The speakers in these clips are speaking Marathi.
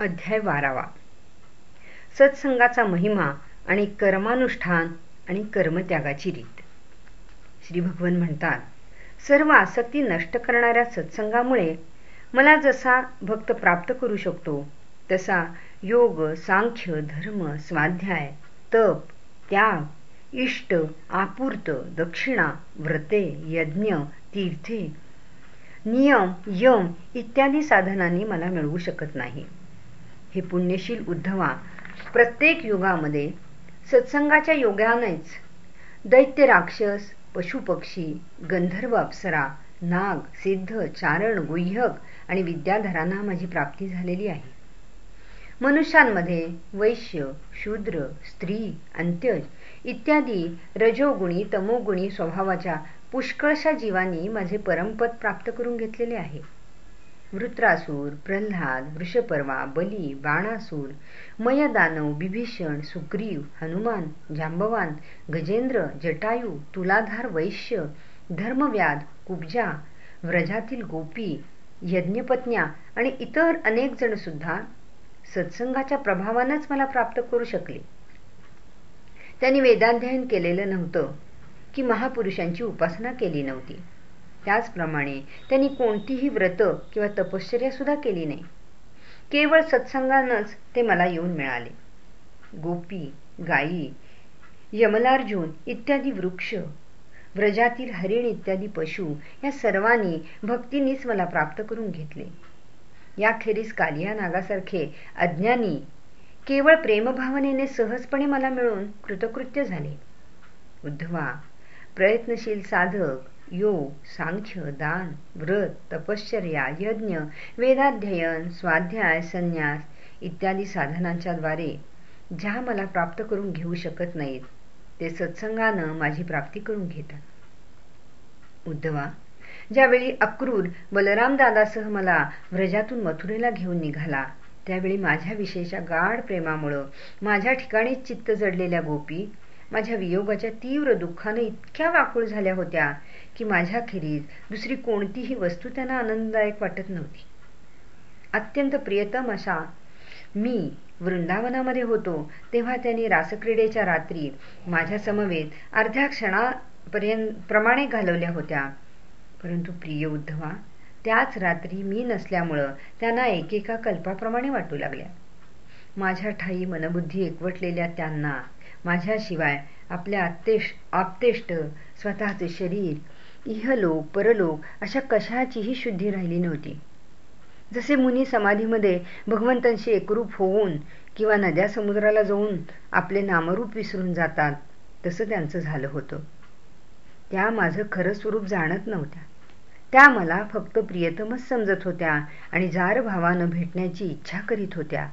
अध्याय बारावा. सत्संगाचा महिमा आणि कर्मानुष्ठान आणि कर्मत्यागाची रीत. श्री भगवान म्हणतात सर्व आसक्ती नष्ट करणाऱ्या सत्संगामुळे मला जसा भक्त प्राप्त करू शकतो तसा योग सांख्य धर्म स्वाध्याय तप त्याग इष्ट आपूर्त दक्षिणा व्रते यज्ञ तीर्थे नियम यम इत्यादी साधनांनी मला मिळवू शकत नाही. हे पुण्यशील उद्धवा प्रत्येक युगामध्ये सत्संगाच्या योगानेच दैत्य राक्षस पशुपक्षी गंधर्व अप्सरा नाग सिद्ध चारण गुह्यक आणि विद्याधरांना माझी प्राप्ती झालेली आहे. मनुष्यांमध्ये वैश्य शूद्र स्त्री अंत्यज इत्यादी रजोगुणी तमोगुणी स्वभावाच्या पुष्कळशा जीवांनी माझे परमपद प्राप्त करून घेतलेले आहे. वृत्रासूर प्रल्हाद वृषपर्वा बली बाणासूर मयदानव बिभीषण सुग्रीव हनुमान जांबवान गजेंद्र जटायू तुलाधार वैश्य धर्मव्याध कुब्जा व्रजातील गोपी यज्ञपत्न्या आणि इतर अनेक जण सुद्धा सत्संगाच्या प्रभावानच मला प्राप्त करू शकले. त्यांनी वेदाध्ययन केलेलं नव्हतं की महापुरुषांची उपासना केली नव्हती. त्याचप्रमाणे त्यांनी कोणतीही व्रत किंवा तपश्चर्या सुद्धा केली नाही. केवळ सत्संगानच ते मला येऊन मिळाले. गोपी गायी यमलार्जुन इत्यादी वृक्ष व्रजातील हरिण इत्यादी पशु या सर्वांनी भक्तीनीच मला प्राप्त करून घेतले. याखेरीस कालिया नागासारखे अज्ञानी केवळ प्रेमभावनेने सहजपणे मला मिळून कृतकृत्य झाले. उद्धवा प्रयत्नशील साधक योग सांख्य दान व्रत तपश्चर्या यज्ञ वेदाध्ययन स्वाध्याय संन्यास इत्यादी साधनांच्या द्वारे ज्या मला प्राप्त करून घेऊ शकत नाहीत ते सत्संगानं माझी प्राप्ती करून घेतात. उद्धवा ज्यावेळी अक्रूर बलराम दादासह मला व्रजातून मथुरेला घेऊन निघाला त्यावेळी माझ्याविषयीच्या गाढ प्रेमामुळं माझ्या ठिकाणी चित्त जडलेल्या गोपी माझ्या वियोगाच्या तीव्र दुःखाने इतक्या वाकुळ झाल्या होत्या की माझ्याखेरीज दुसरी कोणतीही वस्तू त्यांना आनंददायक वाटत नव्हती. अत्यंत प्रियतम अशा मी वृंदावनामध्ये होतो तेव्हा त्यांनी रासक्रीडेच्या रात्री माझ्यासमवेत अर्ध्या क्षणापर्यंत प्रमाणे घालवल्या होत्या. परंतु प्रिय उद्धवा त्याच रात्री मी नसल्यामुळं त्यांना एकेका कल्पाप्रमाणे वाटू लागल्या. माझ्या ठाई मनबुद्धी एकवटलेल्या त्यांना माझ्याशिवाय आपल्या आत्तेश आपतेष्ट स्वतःचे शरीर इहलोक परलोक अशा कशाचीही शुद्धी राहिली नव्हती. जसे मुनी समाधीमध्ये भगवंतांशी एकरूप होऊन किंवा नद्या समुद्राला जाऊन आपले नामरूप विसरून जातात तसं त्यांचं झालं होतं. त्या माझं खरं स्वरूप जाणत नव्हत्या. त्या मला फक्त प्रियतमच समजत होत्या आणि जार भावानं भेटण्याची इच्छा करीत होत्या.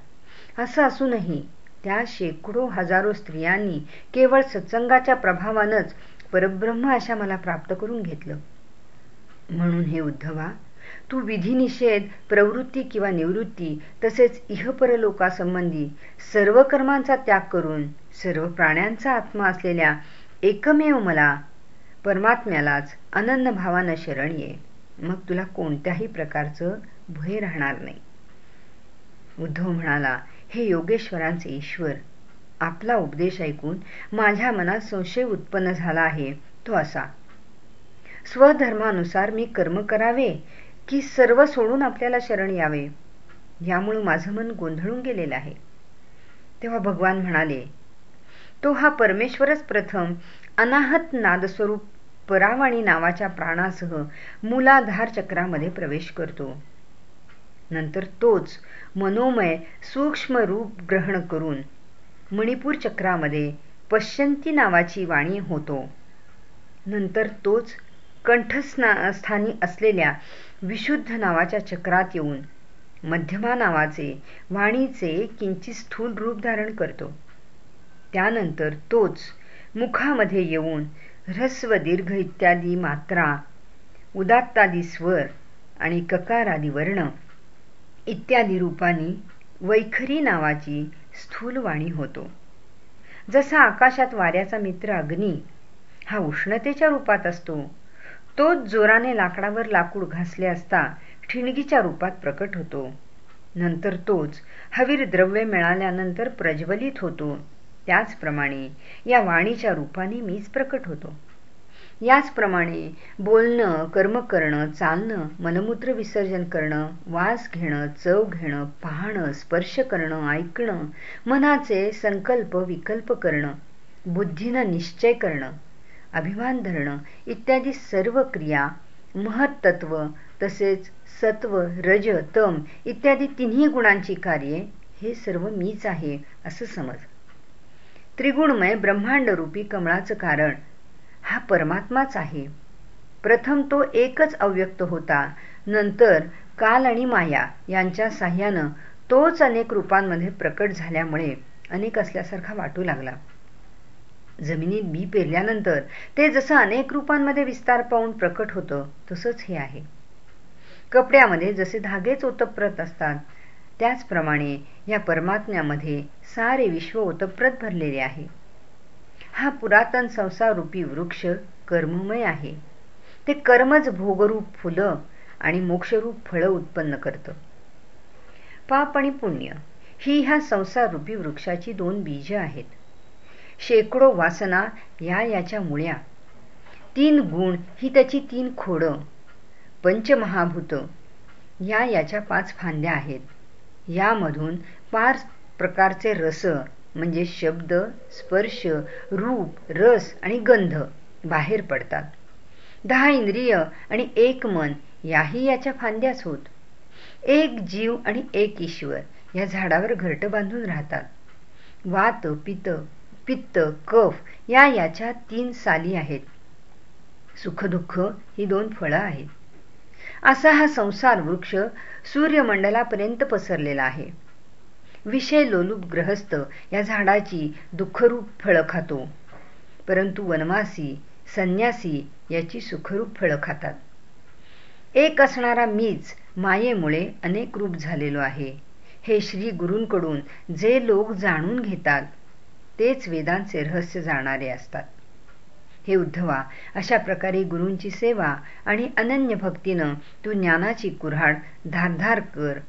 असं असूनही त्या शेकडो हजारो स्त्रियांनी केवळ सत्संगाच्या प्रभावानच परब्रह्म अशा मला प्राप्त करून घेतलं. म्हणून हे उद्धवा तू विधिनिषेध प्रवृत्ती किंवा निवृत्ती तसेच इहपरलोकासंबंधी सर्व कर्मांचा त्याग करून सर्व प्राण्यांचा आत्मा असलेल्या एकमेव मला परमात्म्यालाच अनन्न भावानं शरण ये. मग तुला कोणत्याही प्रकारचं भय राहणार नाही. उद्धव म्हणाला हे योगेश्वरांचे ईश्वर. आपला उपदेश ऐकून माझ्या मनात संशय उत्पन्न झाला आहे तो असा. स्वधर्मानुसार मी कर्म करावे की सर्व सोडून आपल्याला शरण यावे यामुळे माझं मन गोंधळून गेलेलं आहे. तेव्हा भगवान म्हणाले तो हा परमेश्वरच प्रथम अनाहत नादस्वरूप परावाणी नावाच्या प्राणासह मूलाधार चक्रामध्ये प्रवेश करतो. नंतर तोच मनोमय सूक्ष्म रूप ग्रहण करून मणिपूर चक्रामध्ये पश्यंती नावाची वाणी होतो. नंतर तोच कंठस्थानी असलेल्या विशुद्ध नावाच्या चक्रात येऊन मध्यमा नावाचे वाणीचे किंचित स्थूल रूप धारण करतो. त्यानंतर तोच मुखामध्ये येऊन ह्रस्व दीर्घ इत्यादी मात्रा उदात्तादी स्वर आणि ककारादी वर्ण इत्यादी रूपांनी वैखरी नावाची स्थूलवाणी होतो. जसा आकाशात वाऱ्याचा मित्र अग्नी हा उष्णतेच्या रूपात असतो तोच जोराने लाकडावर लाकूड घासले असता ठिणगीच्या रूपात प्रकट होतो. नंतर तोच हवीर द्रव्य मिळाल्यानंतर प्रज्वलित होतो. त्याचप्रमाणे या वाणीच्या रूपाने मीच प्रकट होतो. याचप्रमाणे बोलणं कर्म करणं चालणं मलमूत्र विसर्जन करणं वास घेणं चव घेणं पाहणं स्पर्श करणं ऐकणं मनाचे संकल्प विकल्प करणं बुद्धीनं निश्चय करणं अभिमान धरणं इत्यादी सर्व क्रिया महत्त्व तसेच सत्व रज तम इत्यादी तिन्ही गुणांची कार्ये हे सर्व मीच आहे असं समज. त्रिगुणमय ब्रह्मांड रूपी कमळाचं कारण हा परमात्माच आहे. प्रथम तो एकच अव्यक्त होता. नंतर काल आणि माया यांच्या साह्यानं तोच अनेक रूपांमध्ये प्रकट झाल्यामुळे अनेक असल्यासारखा वाटू लागला. जमिनीत बी पेरल्यानंतर ते जसं अनेक रूपांमध्ये विस्तार पाहून प्रकट होतं तसंच हे आहे. कपड्यामध्ये जसे धागेच ओतप्रत असतात त्याचप्रमाणे या परमात्म्यामध्ये सारे विश्व ओतप्रत भरलेले आहे. हा पुरातन संसाररूपी वृक्ष कर्ममय आहे. ते कर्मच भोगरूप फुलं आणि मोक्षरूप फळं उत्पन्न करतं. पाप आणि पुण्य ही ह्या संसाररूपी वृक्षाची दोन बीज आहेत. शेकडो वासना या याच्या मुळ्या. तीन गुण ही त्याची तीन खोडं. पंचमहाभूत या याच्या पाच फांद्या आहेत. यामधून पाच प्रकारचे रस म्हणजे शब्द स्पर्श रूप रस आणि गंध बाहेर पडतात. दहा इंद्रिय आणि एक मन याही याच्या फांद्याच होत. एक जीव आणि एक ईश्वर या झाडावर घरट बांधून राहतात. वात पित्त पित्त कफ या याच्या तीन साली आहेत. सुखदुःख ही दोन फळं आहेत. असा हा संसार वृक्ष सूर्यमंडलापर्यंत पसरलेला आहे. विषय लोलूप ग्रहस्थ या झाडाची दुःखरूप फळं खातो. परंतु वनवासी संन्यासी याची सुखरूप फळं खातात. एक असणारा मीच मायेमुळे अनेक रूप झालेलो आहे. हे श्री गुरूंकडून जे लोक जाणून घेतात तेच वेदांचे रहस्य जाणारे असतात. हे उद्धवा अशा प्रकारे गुरूंची सेवा आणि अनन्य भक्तीनं तू ज्ञानाची कुऱ्हाड धारधार कर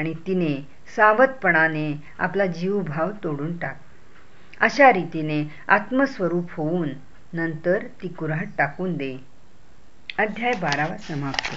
आणि तिने सावधपणाने आपला जीवभाव तोडून टाक. अशा रीतीने आत्मस्वरूप होऊन नंतर ती कुऱ्हाड टाकून दे. अध्याय बारावा समाप्त.